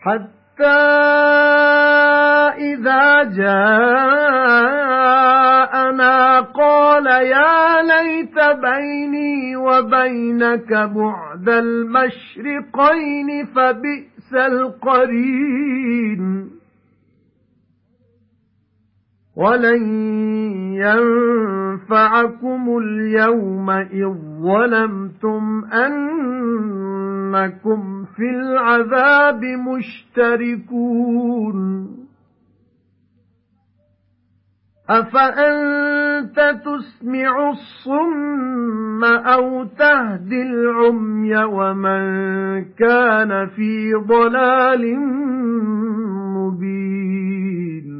حَتَّى إِذَا جَاءَنَا قَالَ يَا لَيْتَ بَيْنِي وَبَيْنَكَ بُعْدَ الْمَشْرِقَيْنِ فَبِئْسَ الْقَرِينُ. وَلَن يَنفَعَكُمُ الْيَوْمَ إِذ ظَّلَمْتُمْ أَنَّكُمْ فِي الْعَذَابِ مُشْتَرِكُونَ. أَفَأَنْتَ تُسْمِعُ الصُّمَّ أَوْ تَهْدِي الْعُمْيَ وَمَنْ كَانَ فِي ضَلَالٍ مُبِينٍ؟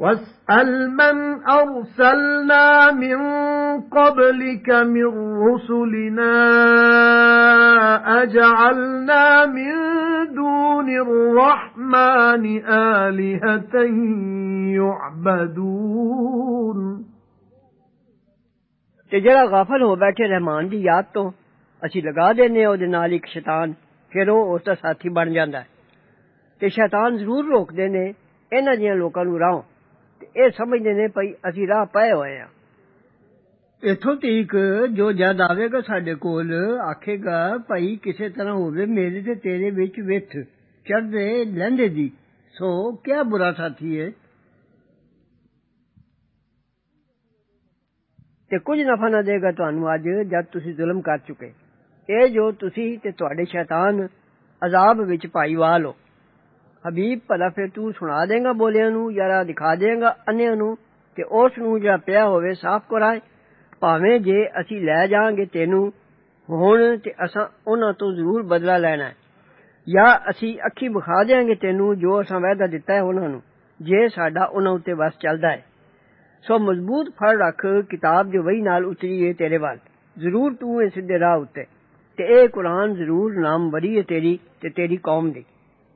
وَاسْأَلْ مَنْ أَرْسَلْنَا مِنْ قَبْلِكَ مِنْ رُسُلِنَا أَجَعَلْنَا مِنْ دُونِ الرَّحْمَنِ آلِهَةً يُعْبَدُونَ. تے جڑا غافل ہو بیٹھے رحمان دی یاد تو اسی لگا دینے أو دے نال اک شیطان پھر أو اس دا ساتھی بن جاندا ہے۔ تے شیطان ضرور روک دینے انہاں دیاں لوکاں نوں راہوں۔ ਤੇ ਇਹ ਸਮਝਦੇ ਨੇ ਭਈ ਅਸੀਂ ਰਾਹ ਪਏ ਹੋਏ ਆ। ਇਥੋਂ ਤੀਕ ਜੋ ਜਦ ਆਵੇਗਾ ਸਾਡੇ ਕੋਲ ਆਖੇਗਾ ਭਾਈ ਕਿਸੇ ਤਰ੍ਹਾਂ ਹੋਵੇ ਮੇਰੇ ਤੇ ਤੇਰੇ ਵਿੱਚ ਵਿਥ ਚੜਦੇ ਲੈਂਦੇ ਦੀ। ਸੋ ਕਿਆ ਬੁਰਾ ਸਾਥੀ ਹੈ ਤੇ ਕੁਝ ਨਫਾ ਨਾ ਦੇਗਾ ਤੁਹਾਨੂੰ ਅੱਜ ਜਦ ਤੁਸੀਂ ਜ਼ੁਲਮ ਕਰ ਚੁੱਕੇ। ਇਹ ਜੋ ਤੁਸੀਂ ਤੇ ਤੁਹਾਡੇ ਸ਼ੈਤਾਨ ਅਜ਼ਾਬ ਵਿੱਚ ਭਾਈਵਾਲ ਹੋ। ਹਬੀਬ ਭਲਾ ਫਿਰ ਤੂੰ ਸੁਣਾ ਦੇਗਾ ਬੋਲਿਆਂ ਨੂੰ ਯਾਰਾ ਦਿਖਾ ਦੇਗਾ ਅੰਨਿਆਂ ਨੂੰ ਤੇ ਉਸ ਨੂੰ ਜਿਹੜਾ ਪਿਆ ਹੋਵੇ ਸਾਫ਼ ਕਰਾਏ ਭਾਵੇਂ ਜੇ ਅਸੀਂ ਲੈ ਜਾਾਂਗੇ ਤੈਨੂੰ ਹੁਣ ਤੇ ਅਸਾਂ ਉਹਨਾਂ ਤੋਂ ਜ਼ਰੂਰ ਬਦਲਾ ਲੈਣਾ ਹੈ ਜਾਂ ਅਸੀਂ ਅੱਖੀ ਵਿਖਾ ਦੇਾਂਗੇ ਤੈਨੂੰ ਜੋ ਅਸਾਂ ਵਾਅਦਾ ਦਿੱਤਾ ਹੈ ਉਹਨਾਂ ਨੂੰ ਜੇ ਸਾਡਾ ਉਹਨਾਂ ਉੱਤੇ ਵਸ ਚੱਲਦਾ ਹੈ ਸੋ ਮਜ਼ਬੂਤ ਫੜ ਰੱਖ ਕਿਤਾਬ ਜੋ ਵਹੀ ਨਾਲ ਉਤਰੀ ਹੈ ਤੇਰੇ ਵੱਲ ਜ਼ਰੂਰ ਤੂੰ ਇਹ ਸਿੱਧੇ ਰਾਹ ਉੱਤੇ ਤੇ ਇਹ ਕੁਰਾਨ ਜ਼ਰੂਰ ਨਾਮਵਰੀ ਹੈ ਤੇਰੀ ਤੇ ਤੇਰੀ ਕੌਮ ਦੀ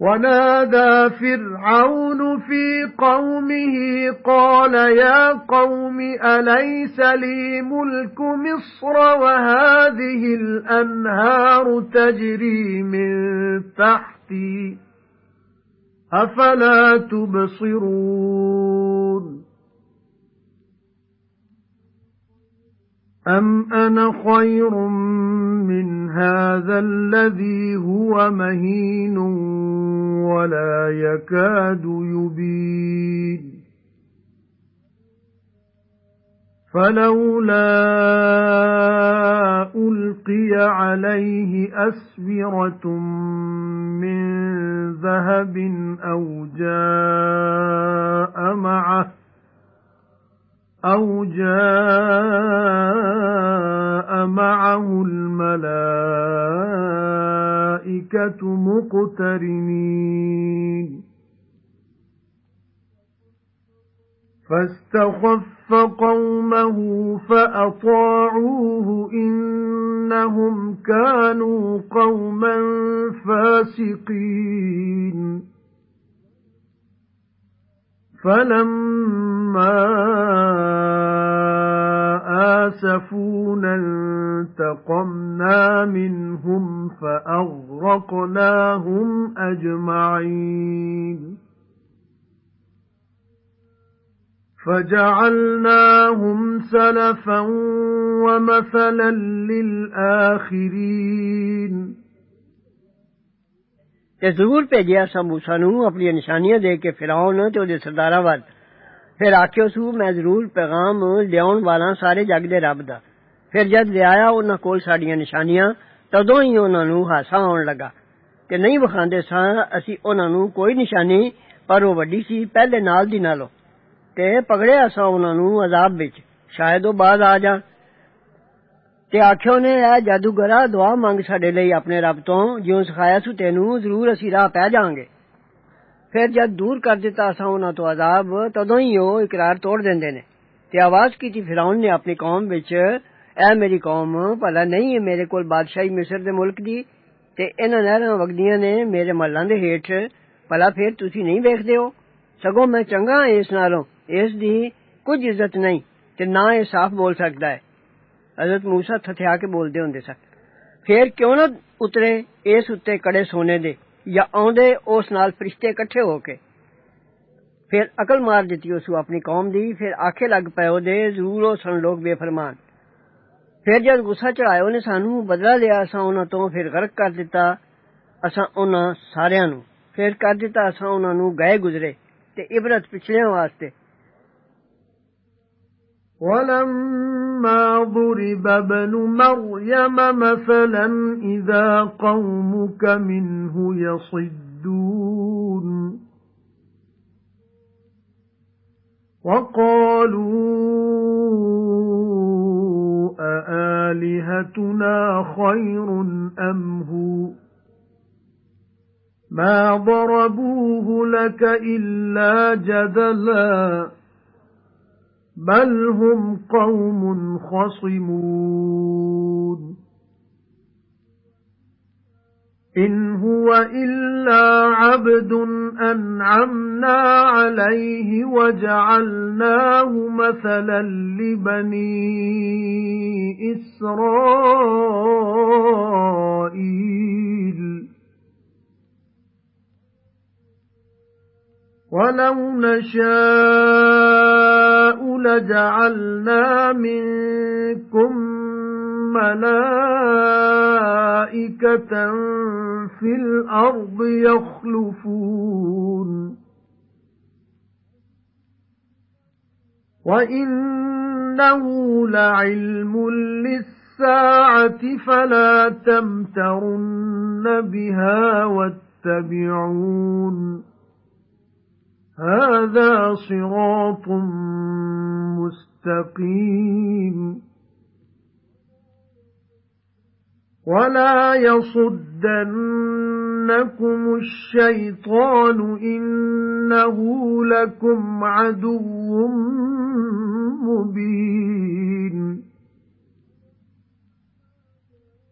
وَنَادَى فِرْعَوْنُ فِي قَوْمِهِ قَالَ يَا قَوْمِ أَلَيْسَ لِي مُلْكُ مِصْرَ وَهَذِهِ الْأَنْهَارُ تَجْرِي مِن تَحْتِي أَفَلَا تُبْصِرُونَ أَمْ أَنَا خَيْرٌ مِنْ هَذَا الَّذِي هُوَ مَهِينٌ وَلَا يَكَادُ يُبِينُ. فَلَوْلَا أُلْقِيَ عَلَيْهِ أَسْوِرَةٌ مِّن ذَهَبٍ أَوْ جَاءَ مَعَهُ أَوْ جَاءَ مَعَهُ الْمَلَائِكَةُ مُقْتَرِنِينَ. فَاسْتَخَفَّ قَوْمَهُ فَأَطَاعُوهُ إِنَّهُمْ كَانُوا قَوْمًا فَاسِقِينَ. فَلَمَّا آسَفُونَا انتَقَمْنَا مِنْهُمْ فَأَغْرَقْنَاهُمْ أَجْمَعِينَ فَجَعَلْنَاهُمْ سَلَفًا وَمَثَلًا لِلْآخِرِينَ تے ضرور بھیجیا سا موسا نو اپنی نشانیاں دے کے فراؤن تے اودے سرداراں ول پھر آکھیو سو میں ضرور پیغام لیاون والا سارے جگ دے رب دا پھر جد لے آیا انہاں کول ساڈیاں نشانیاں تدوں ہی انہاں نو ہاسا آن لگا تے نہیں وکھاندے سا اسی انہاں نو کوئی نشانی پر أو وڈی سی پہلے نال دی نالو تے پکڑیا سا انہاں نو عذاب وچ شاید أو بعد آ جان تے آخو نے اے جادوگرا دعا منگ ساڈے لئی اپنے رب تو جیوں سکھایا سو تینو ضرور اسی راہ پہ جاں گے پھر جد دور کر دیتا اسا انہاں تو عذاب تدوں ہی او اقرار توڑ دیندے نے تے آواز کیتی فرعون نے اپنی قوم وچ اے میری قوم بھلا نہیں ہے میرے کول بادشاہی مصر دے ملک دی تے انہاں نہراں وگدیاں نے میرے محلاں دے ہیٹھ بھلا پھر تسی نہیں ویکھدے ہو سگوں میں چنگا اس نالوں اس دی کچھ عزت نہیں تے نہ اے صاف بول سکدا ہے حضرت موسا تھتھیا کے بولدے ہوندے سن۔ پھر کیوں نہ اترے اس اتنے کڑے سونے دے یا آدھے اس نال فرشتے کٹھے ہو کے۔ پھر عقل مار دیتی اسو اپنی قوم دی، پھر آکھے لگ پے او دے، ضرور او سن لوگ بے فرمان۔ پھر جد غصہ چڑھایا اونے سانو بدلہ لیا اسا انہاں تو پھر غرق کر دیتا اسا انہاں ساریاں نو پھر کر دیتا اسا انہاں نو گئے گزرے تے عبرت پچھلے واسطے۔ وَلَمَّا ضُرِبَ ابْنُ مَرْيَمَ مَثَلًا إِذَا قَوْمُكَ مِنْهُ يَصِدُّونَ. وَقَالُوا أَآلِهَتُنَا خَيْرٌ أَمْ هُوَ؟ مَا ضَرَبُوهُ لَكَ إِلَّا جَدَلًا. بَلْ هُمْ قَوْمٌ خَصِمُونَ إِنْ هُوَ إِلَّا عَبْدٌ أَنْعَمْنَا عَلَيْهِ وَجَعَلْنَاهُ مَثَلًا لِبَنِي إِسْرَائِيلَ وَلَوْ نَشَاءُ لَجَعَلْنَا مِنكُم مَّلَائِكَةً فِي الْأَرْضِ يَخْلُفُونَ وَإِنَّهُ لَعِلْمٌ لِّلسَّاعَةِ فَلَا تَمْتَرُنَّ بِهَا وَاتَّبِعُونِ هَذَا صِرَاطٌ مُسْتَقِيمٌ. وَلَا يَصُدَّنَّكُمُ الشَّيْطَانُ إِنَّهُ لَكُمْ عَدُوٌّ مُبِينٌ.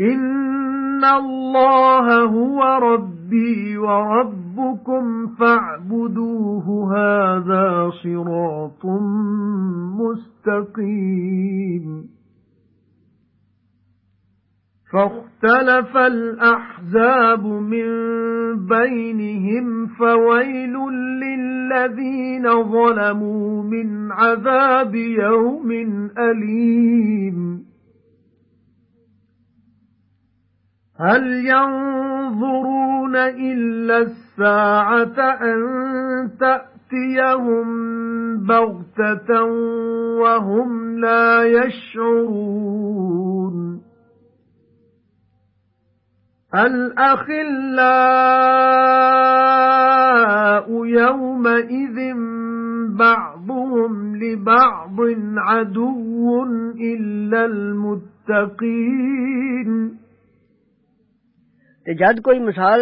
إِنَّ اللَّهَ هُوَ رَبِّي وَرَبُّكُمْ فَاعْبُدُوهُ هَذَا صِرَاطٌ مُسْتَقِيمٌ. فَاخْتَلَفَ الْأَحْزَابُ مِنْ بَيْنِهِمْ فَوَيْلٌ لِّلَّذِينَ ظَلَمُوا مِنْ عَذَابِ يَوْمٍ أَلِيمٍ. هَلْ يَنظُرُونَ إِلَّا السَّاعَةَ أَن تَأْتِيَهُم بَغْتَةً وَهُمْ لَا يَشْعُرُونَ؟ الْأَخِلَّاءُ يَوْمَئِذٍ بَعْضُهُمْ لِبَعْضٍ عَدُوٌّ إِلَّا الْمُتَّقِينَ. تے جد کوئی مثال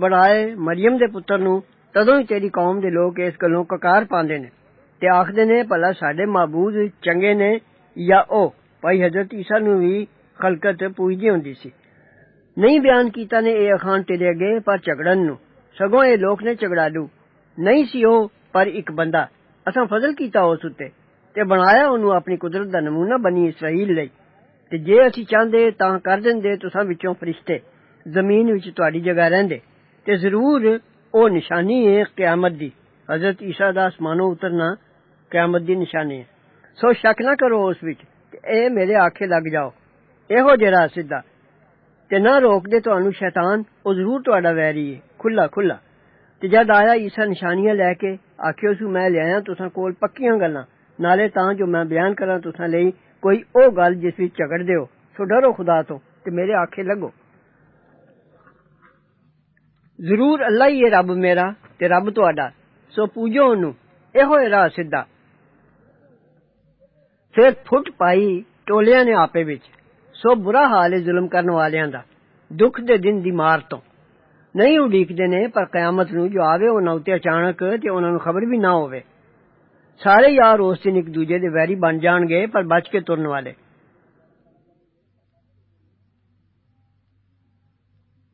بنائے مریم دے پتر نو تدوں ہی تیری قوم دے لوگ اس گلوں ککار پاندے نے تے آخدے نے بھلا ساڈے معبود چنگے نے یا او بھائی حضرت عیسیٰ نو وی خلقت پوجدی ہوندی سی نہیں بیان کیتا نے اے اکھان تیرے اگے پر جھگڑن نو سگوں اے لوک نے جھگڑالو نہیں سی او پر ایک بندہ اساں فضل کیتا اس اُتے تے بنایا اونوں اپنی قدرت دا نمونہ بنی اسرائیل لئی تے جے اسی چاندے تاں کر دیندے تساں وچوں فرشتے ਜ਼ਮੀਨ ਵਿੱਚ ਤੁਹਾਡੀ ਜਗ੍ਹਾ ਰਹਿੰਦੇ ਤੇ ਜ਼ਰੂਰ ਉਹ ਨਿਸ਼ਾਨੀ ਹੈ ਕਿਆਮਤ ਦੀ ਹਜ਼ਰਤ ਈਸਾ ਦਾ ਅਸਮਾਨੋਂ ਉਤਰਨਾ ਕਿਆਮਤ ਦੀ ਨਿਸ਼ਾਨੀ ਹੈ ਸੋ ਸ਼ੱਕ ਨਾ ਕਰੋ ਉਸ ਵਿੱਚ ਕਿ ਇਹ ਮੇਰੇ ਆਖੇ ਲੱਗ ਜਾਓ ਇਹੋ ਜਿਹੜਾ ਸਿੱਧਾ ਤੇ ਨਾ ਰੋਕਦੇ ਤੁਹਾਨੂੰ ਸ਼ੈਤਾਨ ਉਹ ਜ਼ਰੂਰ ਤੁਹਾਡਾ ਵੈਰੀ ਹੈ ਖੁੱਲਾ ਖੁੱਲਾ ਤੇ ਜਦ ਆਇਆ ਈਸਾ ਨਿਸ਼ਾਨੀਆਂ ਲੈ ਕੇ ਆਖਿਓ ਸੂ ਮੈਂ ਲਿਆਇਆ ਤੁਸਾਂ ਕੋਲ ਪੱਕੀਆਂ ਗੱਲਾਂ ਨਾਲੇ ਤਾਂ ਜੋ ਮੈਂ ਬਿਆਨ ਕਰਾਂ ਤੁਸਾਂ ਲਈ ਕੋਈ ਉਹ ਗੱਲ ਜਿਸ ਵਿੱਚ ਝਗੜਦੇ ਹੋ ਸੋ ਡਰੋ ਖੁਦਾ ਤੋਂ ਤੇ ਮੇਰੇ ਆਖੇ ਲੱਗੋ ਜ਼ਰੂਰ ਅੱਲਾ ਹੀ ਹੈ ਰੱਬ ਮੇਰਾ ਤੇ ਰੱਬ ਤੁਹਾਡਾ ਸੋ ਪੂਜੋ ਉਹਨੂੰ ਇਹੋ ਹੈ ਰਾਹ ਸਿੱਧਾ ਫਿਰ ਫੁੱਟ ਪਾਈ ਟੋਲਿਆਂ ਨੇ ਆਪੇ ਵਿੱਚ ਸੋ ਬੁਰਾ ਹਾਲ ਹੈ ਜ਼ੁਲਮ ਕਰਨ ਵਾਲਿਆਂ ਦਾ ਦੁੱਖ ਦੇ ਦਿਨ ਦੀ ਮਾਰ ਤੋਂ ਨਹੀਂ ਉਡੀਕਦੇ ਨੇ ਪਰ ਕਿਆਮਤ ਨੂੰ ਜੋ ਆਵੇ ਉਹਨਾਂ ਉੱਤੇ ਅਚਾਨਕ ਤੇ ਉਹਨਾਂ ਨੂੰ ਖਬਰ ਵੀ ਨਾ ਹੋਵੇ ਸਾਰੇ ਯਾਰ ਉਸ ਦਿਨ ਇੱਕ ਦੂਜੇ ਦੇ ਵੈਰੀ ਬਣ ਜਾਣਗੇ ਪਰ ਬਚ ਕੇ ਤੁਰਨ ਵਾਲੇ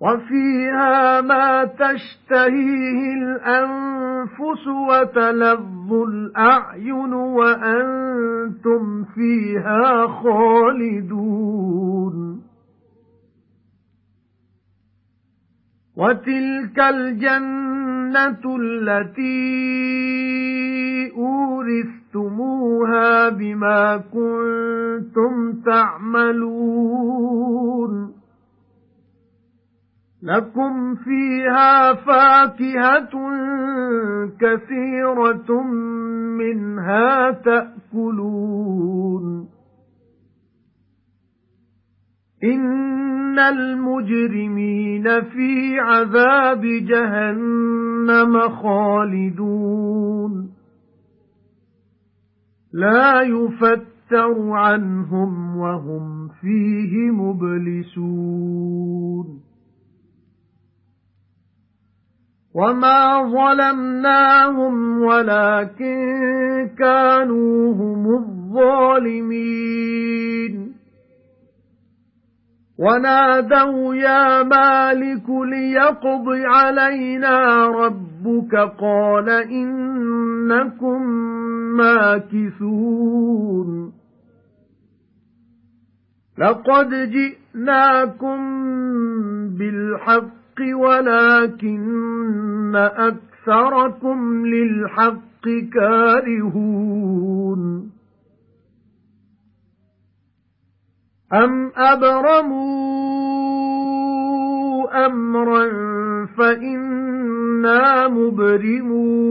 وَفِيهَا مَا تَشْتَهِيهِ الْأَنفُسُ وَتَلَذُّ الْأَعْيُنُ وَأَنتُمْ فِيهَا خَالِدُونَ. وَتِلْكَ الْجَنَّةُ الَّتِي أُورِثْتُمُوهَا بِمَا كُنتُمْ تَعْمَلُونَ. لَكُمْ فِيهَا فَاكِهَةٌ كَثِيرَةٌ مِنْهَا تَأْكُلُونَ. إِنَّ الْمُجْرِمِينَ فِي عَذَابِ جَهَنَّمَ خَالِدُونَ. لَا يُفَتَّرُ عَنْهُمْ وَهُمْ فِيهِ مُبْلِسُونَ. وَمَا ظَلَمْنَاهُمْ وَلَكِن كَانُوا هُمُ الظَّالِمِينَ وَنَادَوْا يَا مَالِكُ لِيَقْضِ عَلَيْنَا رَبُّكَ قَالَ إِنَّكُمْ مَاكِثُونَ لَقَدْ جِئْنَاكُمْ بِالْحَقِّ وَلَكِنَّ أَكْثَرَكُمْ لِلْحَقِّ كَارِهُونَ أَمْ أَبْرَمُوا أَمْرًا فَإِنَّا مُبْرِمُونَ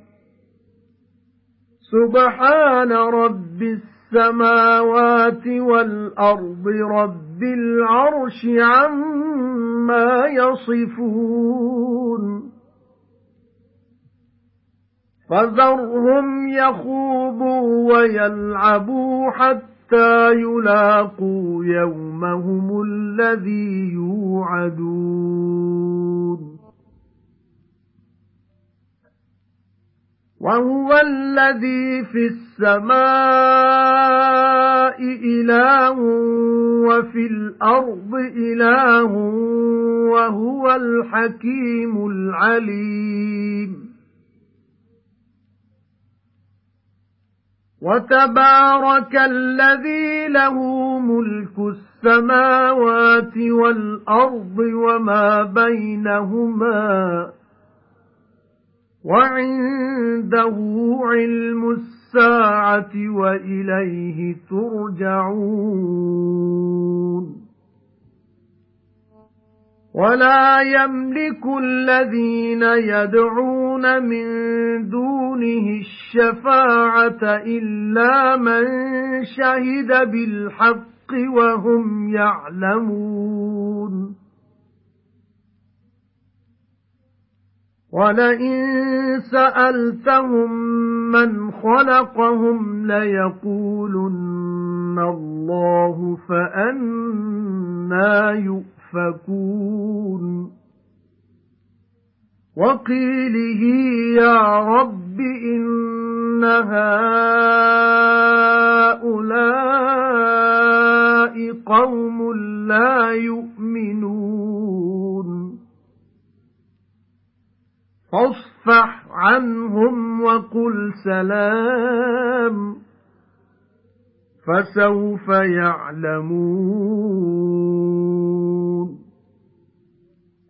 سُبْحَانَ رَبِّ السَّمَاوَاتِ وَالْأَرْضِ رَبِّ الْعَرْشِ عَمَّا يَصِفُونَ. فَذَرْهُمْ يَخُوضُوا وَيَلْعَبُوا حَتَّى يُلاقُوا يَوْمَهُمُ الَّذِي يُوعَدُونَ. وَهُوَ الَّذِي فِي السَّمَاءِ إِلَٰهٌ وَفِي الْأَرْضِ إِلَٰهٌ وَهُوَ الْحَكِيمُ الْعَلِيمُ. وَتَبَارَكَ الَّذِي لَهُ مُلْكُ السَّمَاوَاتِ وَالْأَرْضِ وَمَا بَيْنَهُمَا وَعِندَهُ عِلْمُ السَّاعَةِ وَإِلَيْهِ تُرْجَعُونَ وَلَا يَمْلِكُ الَّذِينَ يَدْعُونَ مِن دُونِهِ الشَّفَاعَةَ إِلَّا مَن شَهِدَ بِالْحَقِّ وَهُمْ يَعْلَمُونَ وَلَئِن سَأَلْتَهُم مَّنْ خَلَقَهُمْ لَيَقُولُنَّ اللَّهُ فَأَنَّىٰ يُؤْفَكُونَ. وَقِيلِهِ يَا رَبِّ إِنَّ هَؤُلَاءِ قَوْمٌ لَّا يُؤْمِنُونَ. فَاصْفَحْ عَنْهُمْ وَقُلْ سَلَامٌ فَسَوْفَ يَعْلَمُونَ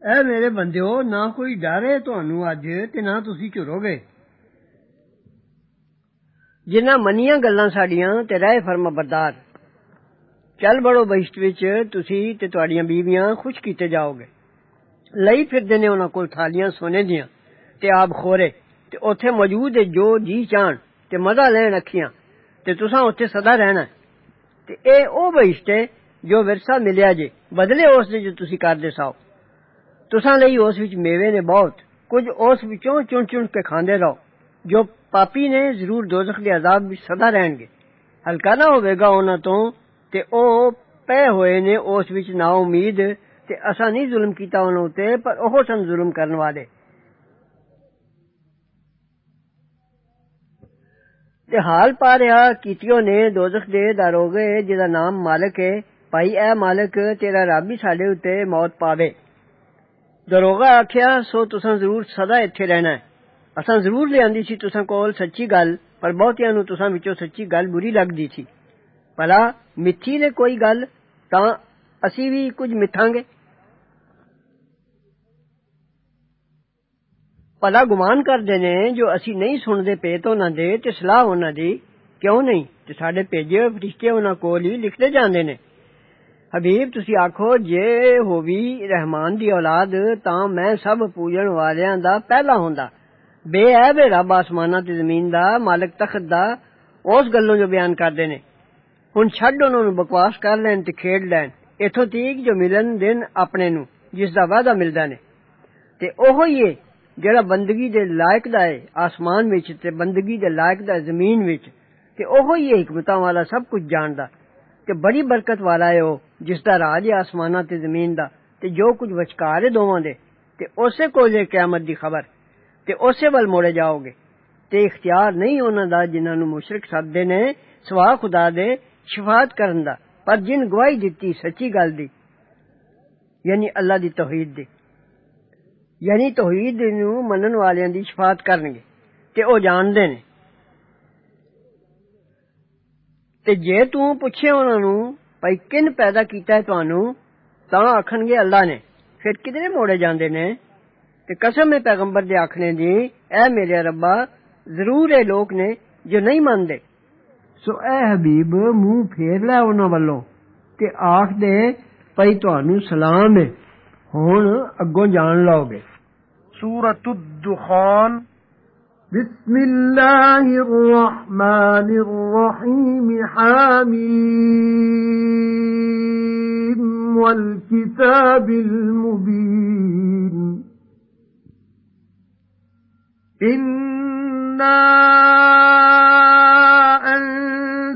ਐ ਮੇਰੇ ਬੰਦਿਓ ਨਾ ਕੋਈ ਡਰੇ ਤੁਹਾਨੂੰ ਅੱਜ ਤੇ ਨਾ ਤੁਸੀਂ ਝੁਰੋਗੇ ਜਿਨ੍ਹਾਂ ਮੰਨੀਆਂ ਗੱਲਾਂ ਸਾਡੀਆਂ ਤੇ ਰਹਿ ਫਰਮਾ ਬਰਦਾਰ ਚੱਲ ਬੜੋ ਬਹਿਸ਼ਤ ਵਿੱਚ ਤੁਸੀਂ ਤੇ ਤੁਹਾਡੀਆਂ ਬੀਵੀਆਂ ਖੁਸ਼ ਕੀਤੇ ਜਾਓਗੇ ਲਈ ਫਿਰਦੇ ਨੇ ਉਹਨਾਂ ਕੋਲ ਥਾਲੀਆਂ ਸੋਨੇ ਦੀਆਂ تے آپ خورے، تے اوتھے موجود ہے جو جی چاہن تے مزہ لین اکھیاں، تے تساں اوتھے سدا رہنا تے اے او بہشت جو ورثہ ملیا جے، بدلے اس دے جو تسی کردے ساؤ۔ تساں لئی اس وچ میوے نے بہت، کچھ اس وچوں چن چن کے کھاندے رہو، جو پاپی نے ضرور دوزخ دے عذاب وچ سدا رہن گے۔ ہلکا نہ ہوے گا انہاں تو، تے او پے ہوئے نے اس وچ نا امید، تے اساں نہیں ظلم کیتا انہاں تے، پر اوہ سن ظلم کرن والے۔ تے حال پا رہا کیتیو نے دوزخ دے داروگے جدا نام مالک ہے بھائی اے مالک تیرا رب ہی ساڈے اوتے موت پاوے داروگا آکھیا سو تساں ضرور سدا ایتھے رہنا ہے اساں ضرور لیاندی سی تساں کول سچی گل پر بہتیاں نو تساں وچوں سچی گل بری لگدی سی بھلا مٹھی نے کوئی گل تاں اسی وی کچھ ਭਲਾ ਗੁਮਾਨ ਕਰਦੇ ਨੇ ਜੋ ਅਸੀਂ ਨਹੀਂ ਸੁਣਦੇ ਪਏ ਤਾਂ ਉਹਨਾਂ ਦੇ ਤੇ ਸਲਾਹ ਉਹਨਾਂ ਦੀ ਕਿਉਂ ਨਹੀਂ ਤੇ ਸਾਡੇ ਭੇਜੇ ਹੋਏ ਫਰਿਸ਼ਤੇ ਉਹਨਾਂ ਕੋਲ ਹੀ ਲਿਖਦੇ ਜਾਂਦੇ ਨੇ ਹਬੀਬ ਤੁਸੀਂ ਆਖੋ ਜੇ ਹੋਵੀ ਰਹਿਮਾਨ ਦੀ ਔਲਾਦ ਤਾਂ ਮੈਂ ਸਭ ਪੂਜਣ ਵਾਲਿਆਂ ਦਾ ਪਹਿਲਾ ਹੁੰਦਾ ਬੇਅਬ ਰੱਬ ਆਸਮਾਨਾਂ ਤੇ ਜ਼ਮੀਨ ਦਾ ਮਾਲਕ ਤਖਤ ਦਾ ਉਸ ਗੱਲੋਂ ਜੋ ਬਿਆਨ ਕਰਦੇ ਨੇ ਹੁਣ ਛੱਡ ਉਹਨਾਂ ਨੂੰ ਬਕਵਾਸ ਕਰ ਲੈਣ ਤੇ ਖੇਡ ਲੈਣ ਇਥੋਂ ਤੀਕ ਜੋ ਮਿਲਣ ਦਿਨ ਆਪਣੇ ਨੂੰ ਜਿਸ ਦਾ ਵਾਅਦਾ ਮਿਲਦਾ ਨੇ ਤੇ جڑا بندگی دے لائق دا ہے، آسمان وچ تے بندگی دے لائق دا ہے زمین وچ، تے اوہو ہی حکمتاں والا سب کچھ جاندا تے بڑی برکت والا ہے او، جس دا راج ہے آسماناں تے زمین دا۔ تے جو کچھ وچکارے دوواں دے، تے اسے کو قیامت دی خبر۔ تے اسے ول موڑے جاؤ گے۔ تے اختیار نہیں انہاں دا جنہاں نو مشرک سمجھدے نے، سوا خدا دے شفاعت کرن دا۔ پر جن گواہی دتی، سچی گل دی یعنی اللہ دی توحید دی۔ یعنی توحید نو منن والیاں دی شفاعت کرن گے تے او جان دے نے۔ تے جے تو پچھے انہاں نو بھئی کن پیدا کیتا ہے تانوں تاں آکھن گے اللہ نے۔ پھر کتنے موڑے جاندے نے؟ تے قسم میں پیغمبر دے آکھنے دی، اے میرے ربا، ضرور اے لوگ نے جو نہیں مندے سو اے حبیب، منہ پھیر لے انہاں والو تے آکھ دے بھئی تانوں سلام ہے۔ ہن اگوں جان لو گے۔ سورة الدخان. بسم الله الرحمن الرحيم. حاميم. والكتاب المبين. إنا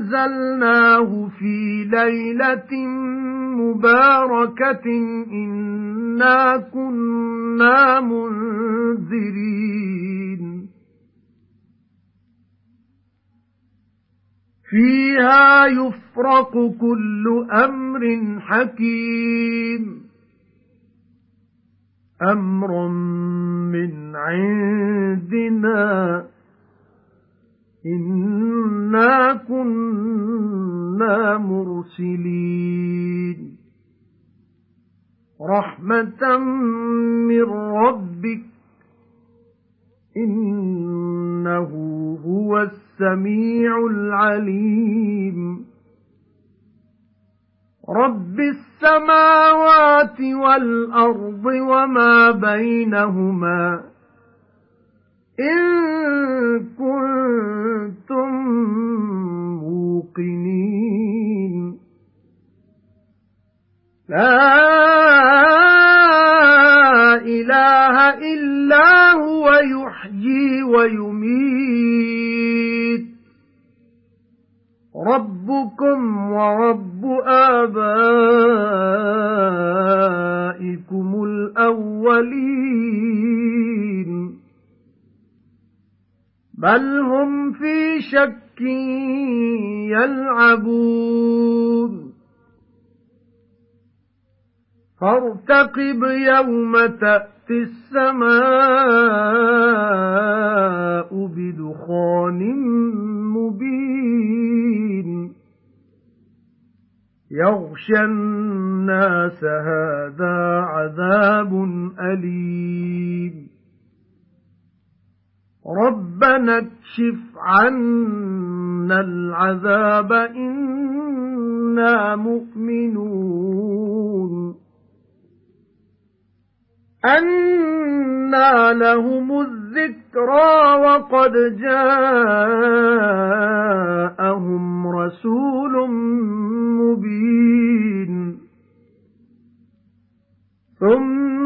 أنزلناه في ليلة مباركة إنا كنا منذرين. فيها يفرق كل أمر حكيم. أمر من عندنا إنا كنا مرسلين رحمة من ربك إنه هو السميع العليم رب السماوات والأرض وما بينهما إن كنتم موقنين. لا إله إلا هو يحيي ويميت. ربكم ورب آبائكم الأولين. بل هم في شك يلعبون فارتقب يوم تأتي السماء بدخان مبين يغشى الناس هذا عذاب أليم ربنا اكشف عنا العذاب إنا مؤمنون. أَنَّىٰ لَهُمُ الذِّكْرَىٰ وَقَدْ جَاءَهُمْ رَسُولٌ مُّبِينٌ. ثُمَّ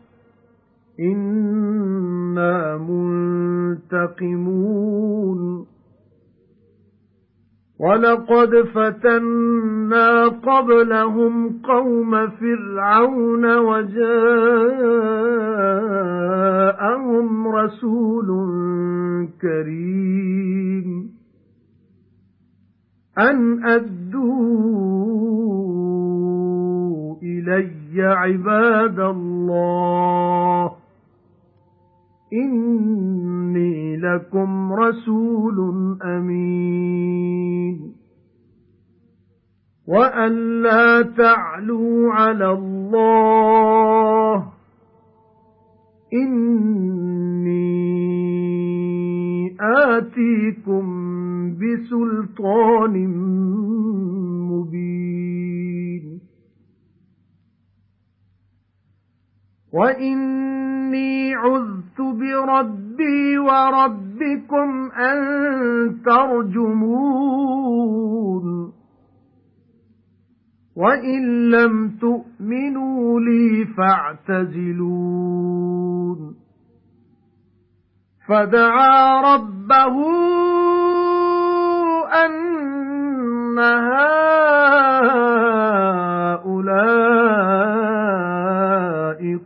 إِنَّا مُنتَقِمُونَ وَلَقَدْ فَتَنَّا قَبْلَهُمْ قَوْمَ فِرْعَوْنَ وَجَاءَهُمْ رَسُولٌ كَرِيمٌ أَنْ أَدُّوا إِلَيَّ عِبَادَ اللَّهِ إِنِّي لَكُمْ رَسُولٌ أَمِينٌ. وَأَن لَّا تَعْلُوا عَلَى اللَّهِ. إِنِّي آتِيكُم بِسُلْطَانٍ مُّبِينٍ. وَإِنِّي عُذْتُ بِرَبِّي وَرَبِّكُمْ أَن تَرْجُمُونِ وَإِن لَّمْ تُؤْمِنُوا لِي فَاعْتَزِلُونِ فَدَعَا رَبَّهُ أَنَّ هَؤُلَاءِ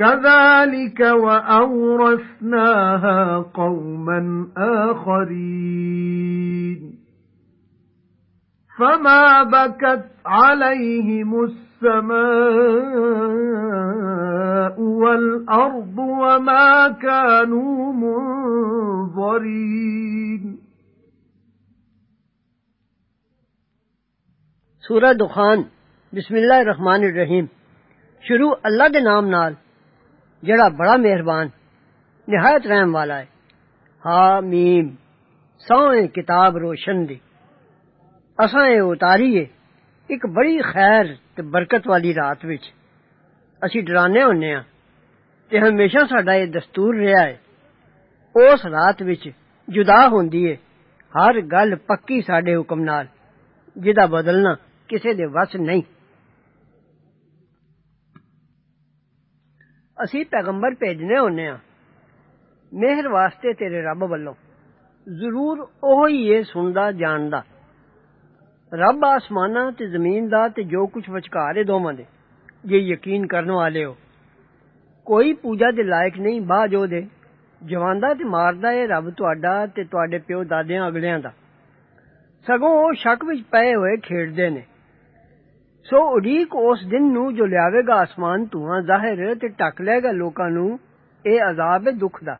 كَذَلِكَ وَأَوْرَثْنَاهَا قَوْمًا آخَرِينَ. فَمَا بَكَتْ عَلَيْهِمُ السَّمَاءُ وَالْأَرْضُ وَمَا كَانُوا مُنظَرِينَ. سورہ دخان. بسم اللہ الرحمن الرحیم شروع اللہ دے نام نال جڑا بڑا مہربان، نہایت رحم والا ہے۔ حامیم سوئیں کتاب روشن دی۔ اساں اے اتاری ہے ایک بڑی خیر تے برکت والی رات وچ۔ اسی ڈرانے ہونے ہاں تے ہمیشہ ساڈا یہ دستور رہیا ہے۔ اس رات وچ جدا ہوندی ہے ہر گل پکی ساڈے حکم نال، جدا بدلنا کسے دے وس نہیں۔ ਅਸੀਂ ਪੈਗੰਬਰ ਭੇਜਨੇ ਹੁੰਨੇ ਆ ਮਿਹਰ ਵਾਸਤੇ ਤੇਰੇ ਰੱਬ ਵੱਲੋਂ ਜ਼ਰੂਰ ਉਹ ਹੀ ਇਹ ਸੁਣਦਾ ਜਾਣਦਾ ਰੱਬ ਆਸਮਾਨਾਂ ਤੇ ਜ਼ਮੀਨ ਦਾ ਤੇ ਜੋ ਕੁਝ ਵਿਚਕਾਰ ਹੈ ਦੋਵਾਂ ਦੇ ਜੇ ਯਕੀਨ ਕਰਨ ਵਾਲੇ ਹੋ ਕੋਈ ਪੂਜਾ ਦੇ ਲਾਇਕ ਨਹੀਂ ਬਾਝ ਉਹਦੇ ਜਵਾਂਦਾ ਤੇ ਮਾਰਦਾ ਏ ਰੱਬ ਤੁਹਾਡਾ ਤੇ ਤੁਹਾਡੇ ਪਿਓ ਦਾਦਿਆਂ ਅਗਲਿਆਂ ਦਾ ਸਗੋਂ ਉਹ ਸ਼ੱਕ ਵਿੱਚ ਪਏ ਹੋਏ ਖੇਡਦੇ ਨੇ ਸੋ ਉਡੀਕ ਉਸ ਦਿਨ ਨੂੰ ਜੋ ਲਿਆਵੇਗਾ ਆਸਮਾਨ ਧੂਆਂ ਜ਼ਾਹਿਰ ਤੇ ਢੱਕ ਲਏਗਾ ਲੋਕਾਂ ਨੂੰ ਇਹ ਅਜ਼ਾਬ ਹੈ ਦੁੱਖ ਦਾ